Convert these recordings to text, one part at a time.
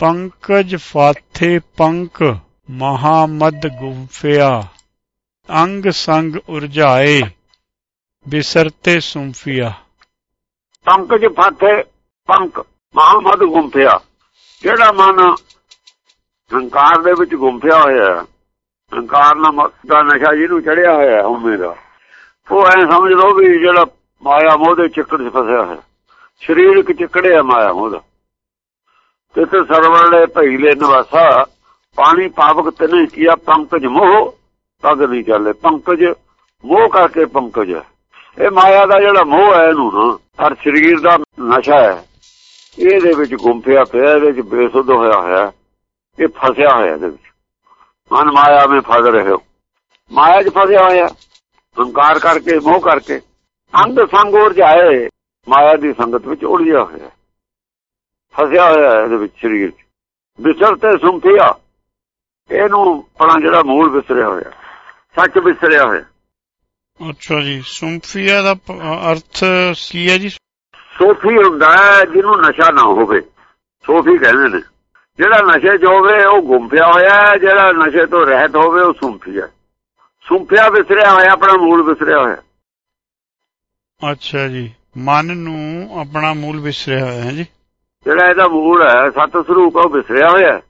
ਪੰਕਜ ਫਾਥੇ ਪੰਕ ਮਹਾਮਦ ਗੁੰਫਿਆ, ਅੰਗ ਸੰਗ ਉਰਝਾਏ ਬਿਸਰਤੇ ਸੁੰਫੀਆ। ਪੰਕਜ ਫਾਥੇ ਪੰਕ ਮਹਾਮਦ ਗੁੰਫਿਆ, ਜਿਹੜਾ ਮਨ ਹੰਕਾਰ ਦੇ ਵਿੱਚ ਗੁੰਫਿਆ ਹੋਇਆ ਹੈ। ਹੰਕਾਰ ਨਾਲ ਦਾ ਨਸ਼ਾ ਜਿਹਨੂੰ ਚੜਿਆ ਹੋਇਆ ਹੈ ਹਉਮੈ ਦਾ। ਉਹ ਐ ਸਮਝ ਲਓ ਵੀ ਜਿਹੜਾ ਮਾਇਆ ਮੋਹ ਦੇ ਚੱਕਰ 'ਚ ਫਸਿਆ ਹੈ। ਸਰੀਰ ਇੱਕ ਚੱਕੜਿਆ ਮਾਇਆ ਮੋਹ ਦਾ। ਤੇ ਤੇ ਸਰਵਲੇ ਭਈਲੇ ਨਿਵਾਸਾ, ਪਾਣੀ ਪਾਵਕ ਤਨੇ ਕੀਆ ਪੰਕਜ ਮੋਹ ਪਗ ਨਹੀਂ ਚੱਲੇ ਪੰਕਜ, ਮੋਹ ਕਰਕੇ ਪੰਕਜ। ਇਹ ਮਾਇਆ ਦਾ ਜਿਹੜਾ ਮੋਹ ਹੈ ਇਹਨੂੰ ਨਾ, ਹਰ ਸਰੀਰ ਦਾ ਨਸ਼ਾ ਹੈ। ਇਹਦੇ ਵਿੱਚ ਗੁੰਫਿਆ ਪਿਆ, ਇਹਦੇ ਵਿੱਚ ਬੇਸੁੱਧ ਹੋਇਆ ਹੋਇਆ, ਇਹ ਫਸਿਆ ਹੋਇਆ ਇਹਦੇ ਵਿੱਚ। ਮਨ ਮਾਇਆ ਵਿੱਚ ਫਸ ਰਹੇ ਹੋ। ਮਾਇਆ 'ਚ ਫਸਿਆ ਹੋਇਆ, ਹੰਕਾਰ ਕਰਕੇ, ਮੋਹ ਕਰਕੇ ਅੰਗ ਸੰਗ ਉੜ ਜਾਏ ਮਾਇਆ ਦੀ ਸੰਗਤ ਵਿੱਚ ਉਲਝਿਆ ਹੋਇਆ। ਫਸਿਆ ਹੋਇਆ ਇਹਦੇ ਵਿੱਚ ਸਰੀਰ 'ਚ। ਵਿਸਰ ਤੇ ਇਹਨੂੰ ਆਪਣਾ ਜਿਹੜਾ ਮੂਲ ਵਿਸਰਿਆ ਹੋਇਆ ਸੱਚ ਵਿਸਰਿਆ ਹੋਇਆ। ਅੱਛਾ ਜੀ ਸੁੰਫੀਆ ਦਾ ਅਰਥ ਕੀ ਹੈ ਜੀ? ਸੋਫੀ ਹੁੰਦਾ ਹੈ ਜਿਹਨੂੰ ਨਸ਼ਾ ਨਾ ਹੋਵੇ। ਸੋਫੀ ਕਹਿੰਦੇ ਨੇ। ਜਿਹੜਾ ਨਸ਼ੇ 'ਚ ਹੋਵੇ ਉਹ ਗੁੰਫਿਆ ਹੋਇਆ ਹੈ ਜਿਹੜਾ ਨਸ਼ੇ ਤੋਂ ਰਹਿਤ ਹੋਵੇ ਉਹ ਸੁੰਫੀਆ ਸੁੰਫਿਆ ਵਿਸਰਿਆ ਹੋਇਆ ਆਪਣਾ ਮੂਲ ਵਿਸਰਿਆ ਹੋਇਆ। ਅੱਛਾ ਜੀ ਮਨ ਨੂੰ ਆਪਣਾ ਮੂਲ ਵਿਸਰਿਆ ਹੋਇਆ ਹੈ ਜੀ। ਜਿਹੜਾ ਇਹਦਾ ਮੂਲ ਹੈ, ਸਤ ਸਰੂਪ ਉਹ ਵਿਸਰਿਆ ਹੋਇਆ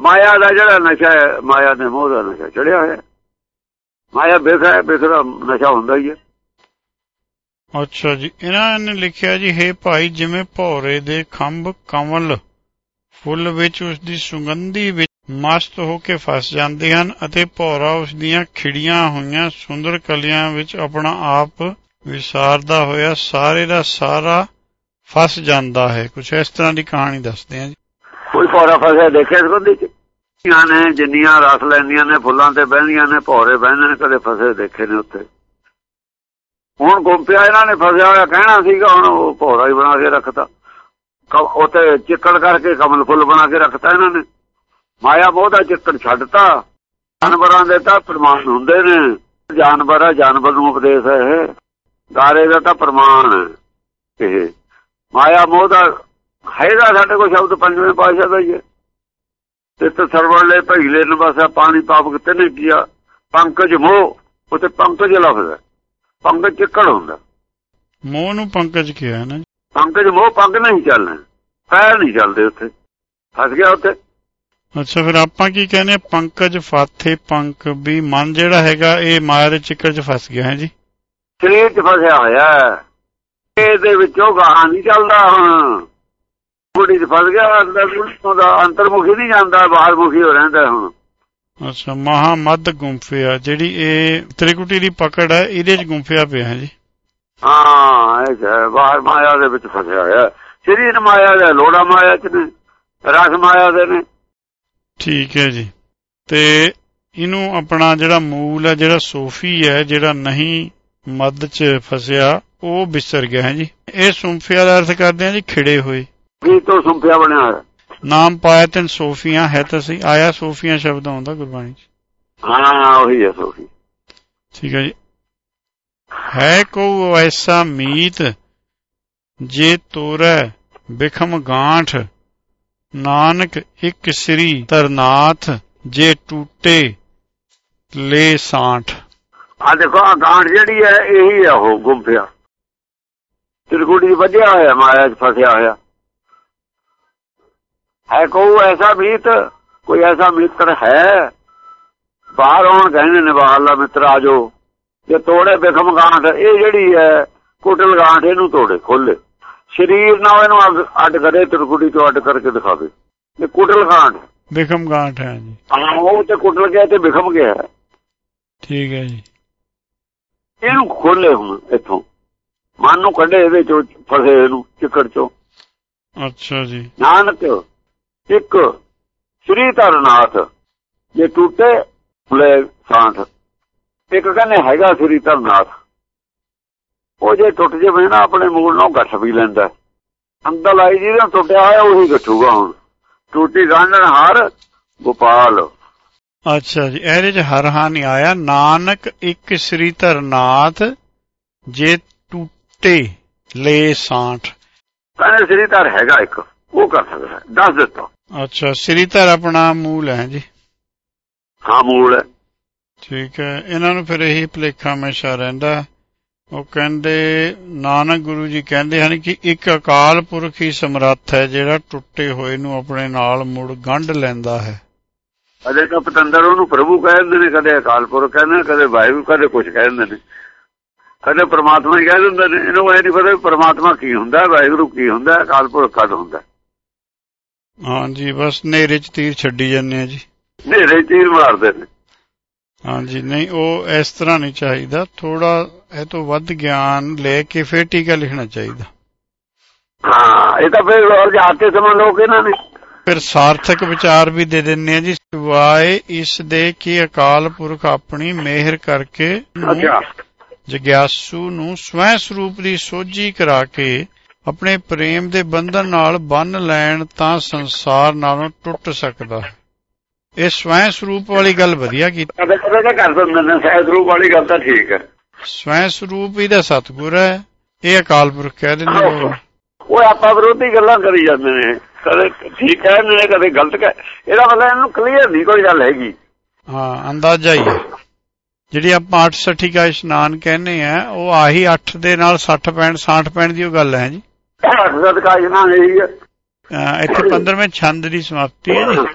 ਮਾਇਆ ਦਾ ਜਿਹੜਾ ਨਸ਼ਾ ਹੈ, ਮਾਇਆ ਦੇ ਮੋਹ ਦਾ ਨਸ਼ਾ ਚੜਿਆ ਹੋਇਆ ਮਾਇਆ ਬੇਖਾ ਬੇਖਰਾ ਨਸ਼ਾ ਹੁੰਦਾ ਹੀ ਹੈ। ਅੱਛਾ ਜੀ, ਇਹਨਾਂ ਨੇ ਲਿਖਿਆ ਜੀ, ਹੈ ਭਾਈ, ਜਿਵੇਂ ਭੌਰੇ ਦੇ ਖੰਭ ਕਮਲ, ਫੁੱਲ ਵਿੱਚ ਉਸ ਦੀ ਸੁਗੰਧੀ ਵਿੱਚ ਮਸਤ ਹੋ ਕੇ ਫਸ ਜਾਂਦੇ ਹਨ ਅਤੇ ਭੌਰਾ ਉਸ ਦੀਆਂ ਖਿੜੀਆਂ ਹੋਈਆਂ ਸੁੰਦਰ ਕਲੀਆਂ ਵਿੱਚ ਆਪਣਾ ਆਪ ਵਿਸਾਰਦਾ ਹੋਇਆ ਸਾਰੇ ਦਾ ਸਾਰਾ ਫਸ ਜਾਂਦਾ ਹੈ। ਕੁਝ ਇਸ ਤਰ੍ਹਾਂ ਦੀ ਕਹਾਣੀ ਦੱਸਦੇ ਹਾਂ ਜੀ। ਕੋਈ ਭੌਰਾ ਫਸਿਆ ਦੇਖਿਆ ਸੰਬੰਧੀ ਚ? ਧੀਆਂ ਨੇ ਜਿੰਨੀਆਂ ਰਸ ਲੈਂਦੀਆਂ ਨੇ ਫੁੱਲਾਂ ਤੇ ਬਹਿੰਦੀਆਂ ਨੇ ਭੌਰੇ ਬਹਿੰਦੇ ਨੇ ਕਦੇ ਫਸੇ ਦੇਖੇ ਨੇ ਉੱਥੇ। ਹੁਣ ਗੁੰਪਿਆ ਇਹਨਾਂ ਨੇ ਫਸਿਆ ਹੋਇਆ ਕਹਿਣਾ ਸੀਗਾ ਹੁਣ ਉਹ ਭੌਰਾ ਹੀ ਬਣਾ ਕੇ ਰੱਖਤਾ। ਕ- ਉੱਥੇ ਚਿੱਕੜ ਕਰਕੇ ਕਮਲ ਫੁੱਲ ਬਣਾ ਕੇ ਰੱਖਤਾ ਇਹਨਾਂ ਨੇ। ਮਾਇਆ ਮੋਹ ਦਾ ਚਿੱਕੜ ਛੱਡਤਾ। ਜਾਨਵਰਾਂ ਦੇ ਤਾਂ ਪ੍ਰਮਾਣ ਹੁੰਦੇ ਨੇ। ਜਾਨਵਰ ਆ ਜਾਨਵਰ ਨੂੰ ਉਪਦੇਸ਼ ਹੈ ਇਹ। ਗਾਰੇ ਦਾ ਤਾਂ ਪ੍ਰਮਾਣ ਹੈ ਇਹ। ਮਾਇਆ ਮੋਹ ਦਾ ਹੈਗਾ ਸਾਡੇ ਕੋਲ ਸ਼ਬਦ ਪੰਜਵੇਂ ਪਾਸ਼ਾ ਦਾ ਹੀ ਹੈ। ਤੇ ਤੇ ਸਰਵਰਲੇ ਭਈਲੇ ਨਵਾਸਾ ਪਾਣੀ ਪਾਪ ਕਿਤੇ ਨੇ ਕੀਆ। ਪੰਕਜ ਮੋਹ ਉਤੇ ਪੰਕਜ ਲਫ਼ਜ਼ ਹੈ। ਪੰਕਜ ਚਿੱਕੜ ਹੁੰਦਾ। ਮੋਹ ਨੂੰ ਪੰਕਜ ਕਿਹਾ ਹੈ ਨਾ ਪੰਕਜ ਮੋਹ ਪੱਗ ਨਹੀਂ ਚੱਲਣਾ। ਪੈਰ ਨਹੀਂ ਚੱਲਦੇ ਉੱਥੇ। ਫਸ ਗਿਆ ਉੱਥੇ। ਅੱਛਾ ਫਿਰ ਆਪਾਂ ਕੀ ਕਹਿੰਦੇ? ਪੰਕਜ ਫਾਥੇ ਪੰਕ ਵੀ ਮਨ ਜਿਹੜਾ ਹੈਗਾ ਇਹ ਮਾਇਆ ਦੇ ਚੱਕਰ 'ਚ ਫਸ ਗਿਆ ਹੈ ਜੀ। ਸਰੀਰ 'ਚ ਫਸਿਆ ਹੋਇਆ ਇਹਦੇ ਵਿੱਚੋਂ ਗਾਹਾਂ ਨਹੀਂ ਚੱਲਦਾ ਹੁਣ। ਕੁੜੀ 'ਚ ਫਸ ਗਿਆ ਅੰਦਰ ਉਹਦਾ ਅੰਤਰਮੁਖੀ ਨਹੀਂ ਜਾਂਦਾ ਬਾਹਰਮੁਖੀ ਹੋ ਰਹਿੰਦਾ ਹੁਣ। ਅੱਛਾ ਮਹਾਮਦ ਗੁੰਫਿਆ ਜਿਹੜੀ ਇਹ ਤ੍ਰਿਕੁਟੀ ਦੀ ਪਕੜ ਹੈ ਇਹਦੇ 'ਚ ਗੁੰਫਿਆ ਪਿਆ ਹੈ ਜੀ? ਹਾਂ ਇਹ ਬਾਹਰ ਮਾਇਆ ਦੇ ਵਿੱਚ ਫਸਿਆ ਹੋਇਆ। ਸਰੀਰ ਮਾਇਆ ਦਾ ਲੋੜਾ ਮਾਇਆ 'ਚ ਨੇ ਰਸ ਮਾਇਆ ਦੇ ਨੇ। ਠੀਕ ਹੈ ਜੀ। ਤੇ ਇਹਨੂੰ ਆਪਣਾ ਜਿਹੜਾ ਮੂਲ ਹੈ ਜਿਹੜਾ ਸੂਫੀ ਹੈ ਜਿਹੜਾ ਨਹੀਂ ਮੱਧ 'ਚ ਫਸਿਆ ਉਹ ਵਿਸਰ ਗਿਆ ਹੈ ਜੀ। ਇਹ ਸੁੰਫਿਆ ਦਾ ਅਰਥ ਕਰਦੇ ਆ ਜੀ ਖਿੜੇ ਹੋਏ। ਵੀ ਤੋਂ ਸੁੰਪਿਆ ਬਣਿਆ ਹੋਇਆ? ਨਾਮ ਪਾਇਆ ਤੈਨ ਸੋਫੀਆਂ ਹੈ ਤਾਂ ਸਹੀ ਆਇਆ ਸੋਫੀਆਂ ਸ਼ਬਦ ਆਉਂਦਾ ਗੁਰਬਾਣੀ 'ਚ। ਹਾਂ ਉਹੀ ਹੈ ਸੋਫੀ। ਠੀਕ ਹੈ ਜੀ। ਹੈ ਕੋ ਐਸਾ ਮੀਤ ਜੇ ਤੋਰੈ ਬਿਖਮ ਗਾਂਠ ਨਾਨਕ ਇੱਕ ਸ੍ਰੀ ਤਰਨਾਥ ਜੇ ਟੂਟੇ ਲੈ ਸਾਂਠ। ਆ ਦੇਖੋ ਆ ਗਾਂਠ ਜਿਹੜੀ ਹੈ ਇਹੀ ਹੈ ਉਹ ਗੁੰਫਿਆ। ਤਿਰਗੁੜੀ ਵੱਜਿਆ ਹੋਇਆ ਮਾਇਆ 'ਚ ਫਸਿਆ ਹੋਇਆ। ਹੈ ਕੋਈ ਐਸਾ ਮੀਤ? ਕੋਈ ਐਸਾ ਮਿੱਤਰ ਹੈ? ਬਾਹਰ ਆਉਣ ਕਹਿੰਦੇ ਨੇ ਬਾਹਰਲਾ ਮਿੱਤਰ ਆ ਜਾਓ। ਜੇ ਤੋੜੇ ਬਿਖਮ ਗਾਂਠ ਇਹ ਜਿਹੜੀ ਹੈ ਕੁਟਲ ਗਾਂਠ ਇਹਨੂੰ ਤੋੜੇ ਖੋਲੇ। ਸਰੀਰ ਨਾਲ ਇਹਨੂੰ ਅੱਡ ਕਰੇ ਤਿਰਗੁੜੀ ਤੋਂ ਅੱਡ ਕਰਕੇ ਦਿਖਾਵੇ। ਇਹ ਕੁਟਲ ਗਾਂਠ ਬਿਖਮ ਗਾਂਠ ਹੈ ਜੀ। ਹਾਂ ਉਹ ਤੇ ਕੁਟਲ ਗਿਆ ਤੇ ਬਿਖਮ ਗਿਆ ਠੀਕ ਹੈ ਜੀ। ਇਹਨੂੰ ਖੋਲੇ ਹੁਣ ਇੱਥੋਂ। ਮਨ ਨੂੰ ਕੱਢੇ ਇਹਦੇ ਚੋਂ ਫਸੇ ਇਹਨੂੰ ਚਿੱਕੜ ਚੋਂ। ਅੱਛਾ ਜੀ। ਨਾਨਕ ਇੱਕ ਸ੍ਰੀ ਧਰਨਾਥ ਜੇ ਟੁੱਟੇ ਲੈ ਸਾਂਠ। ਇੱਕ ਕਹਿੰਦੇ ਹੈਗਾ ਸ੍ਰੀ ਧਰਨਾਥ ਉਹ ਜੇ ਟੁੱਟ ਜਾਵੇ ਨਾ ਆਪਣੇ ਮੂਲ ਨੂੰ ਗੱਠ ਵੀ ਲੈਂਦਾ। ਅੰਦਰ ਲਾਈ ਜਿਹਦੇ ਟੁੱਟਿਆ ਹੋਇਆ ਉਹੀ ਗੱਠੂਗਾ ਹੁਣ। ਟੂਟੀ ਗਾਂਢਣ ਹਾਰ ਗੋਪਾਲ। ਅੱਛਾ ਜੀ ਇਹਦੇ 'ਚ ਹਰ ਹਾਂ ਨਹੀਂ ਆਇਆ। ਨਾਨਕ ਇੱਕ ਸ੍ਰੀ ਧਰਨਾਥ ਜੇ ਟੂਟੇ ਲੈ ਸਾਂਠ। ਕਹਿੰਦੇ ਸ੍ਰੀ ਧਰ ਹੈਗਾ ਇੱਕ ਉਹ ਕਰ ਸਕਦਾ। ਦੱਸ ਦਿੱਤਾ। ਅੱਛਾ ਸ੍ਰੀ ਧਰ ਆਪਣਾ ਮੂਲ ਹੈ ਜੀ। ਹਾਂ ਮੂਲ ਹੈ। ਠੀਕ ਹੈ ਇਹਨਾਂ ਨੂੰ ਫਿਰ ਇਹੀ ਭਲੇਖਾ ਹਮੇਸ਼ਾ ਰਹਿੰਦਾ। ਉਹ ਕਹਿੰਦੇ ਨਾਨਕ ਗੁਰੂ ਜੀ ਕਹਿੰਦੇ ਹਨ ਕਿ ਇੱਕ ਅਕਾਲ ਪੁਰਖ ਹੀ ਸਮਰੱਥ ਹੈ ਜਿਹੜਾ ਟੁੱਟੇ ਹੋਏ ਨੂੰ ਆਪਣੇ ਨਾਲ ਮੁੜ ਗੰਢ ਲੈਂਦਾ ਹੈ। ਕਦੇ ਤਾਂ ਪਤੰਦਰ ਉਹਨੂੰ ਪ੍ਰਭੂ ਕਹਿੰਦੇ ਨੇ ਕਦੇ ਅਕਾਲ ਪੁਰਖ ਕਹਿੰਦੇ ਨੇ ਕਦੇ ਵਾਹਿਗੁਰੂ ਕਦੇ ਕੁਝ ਕਹਿੰਦੇ ਨੇ। ਕਦੇ ਪ੍ਰਮਾਤਮਾ ਹੀ ਕਹਿ ਦਿੰਦੇ ਨੇ। ਇਹਨੂੰ ਇਹ ਨਹੀਂ ਪਤਾ ਪ੍ਰਮਾਤਮਾ ਕੀ ਹੁੰਦਾ ਵਾਹਿਗੁਰੂ ਕੀ ਹੁੰਦਾ ਅਕਾਲ ਪੁਰਖ ਕਦ ਹੁੰਦਾ ਹਾਂਜੀ ਬਸ ਨੇਰੇ ਚ ਤੀਰ ਛੱਡੀ ਜਾਂਦੇ ਆ ਜੀ। ਨੇਰੇ ਤੀਰ ਮਾਰਦੇ ਨੇ। ਹਾਂਜੀ ਨਹੀਂ ਉਹ ਇਸ ਤਰ੍ਹਾਂ ਨਹੀਂ ਚਾਹੀਦਾ। ਥੋੜਾ ਇਹ ਤੋਂ ਵੱਧ ਗਿਆਨ ਲੈ ਕੇ ਫਿਰ ਟੀਕਾ ਲਿਖਣਾ ਚਾਹੀਦਾ। ਹਾਂ ਇਹ ਤਾਂ ਫਿਰ ਰੋਜ਼ ਆਤੇ ਸਮਾਂ ਲੋਕ ਇਹਨਾਂ ਨੇ। ਫਿਰ ਸਾਰਥਕ ਵਿਚਾਰ ਵੀ ਦੇ ਦਿੰਨੇ ਆ ਜੀ। ਸਿਵਾਏ ਇਸ ਦੇ ਕਿ ਅਕਾਲ ਪੁਰਖ ਆਪਣੀ ਮਿਹਰ ਕਰਕੇ ਅੱਛਾ। ਜਗਿਆਸੂ ਨੂੰ ਸਵੈ ਸਰੂਪ ਦੀ ਸੋਝੀ ਕਰਾ ਕੇ ਆਪਣੇ ਪ੍ਰੇਮ ਦੇ ਬੰਧਨ ਨਾਲ ਬੰਨ ਲੈਣ ਤਾਂ ਸੰਸਾਰ ਨਾਲੋਂ ਟੁੱਟ ਸਕਦਾ। ਹੈ ਇਹ ਸਵੈ ਸਰੂਪ ਵਾਲੀ ਗੱਲ ਵਧੀਆ ਕੀਤੀ। ਕਦੇ ਤਾਂ ਕਰ ਦਿੰਦੇ ਨੇ ਸਹਿਜ ਰੂਪ ਵਾਲੀ ਗੱਲ ਤਾਂ ਠੀਕ ਹੈ। ਸਵੈ ਸਰੂਪ ਹੀ ਦਾ ਸਤਿਗੁਰ ਹੈ। ਇਹ ਅਕਾਲ ਪੁਰਖ ਕਹਿ ਦਿੰਦੇ ਨੇ ਉਹ। ਆਪਾਂ ਵਿਰੋਧੀ ਗੱਲਾਂ ਕਰੀ ਜਾਂਦੇ ਨੇ। ਕਦੇ ਠੀਕ ਕਹਿੰਦੇ ਨੇ ਕਦੇ ਗਲਤ ਕਹਿ ਇਹਦਾ ਮਤਲਬ ਇਹਨੂੰ ਕਲੀਅਰ ਨਹੀਂ ਕੋਈ ਗੱਲ ਹੈਗੀ। ਹਾਂ ਅੰਦਾਜ਼ਾ ਹੀ ਹੈ। ਜਿਹੜੀ ਆਪਾਂ 860 ਕਾ ਇਸ਼ਨਾਨ ਕਹਿੰਦੇ ਆ ਉਹ ਆਹੀ 8 ਦੇ ਨਾਲ 60 65 60 65 ਦੀ ਉਹ ਗੱਲ ਹੈ ਜੀ। ਸਦਕਾ ਇਹਨਾਂ ਇਹੀ ਹੈ। ਇੱਥੇ 15ਵੇਂ ਛੰਦ ਦੀ ਸਮਾਪਤੀ ਹੈ ਜੀ।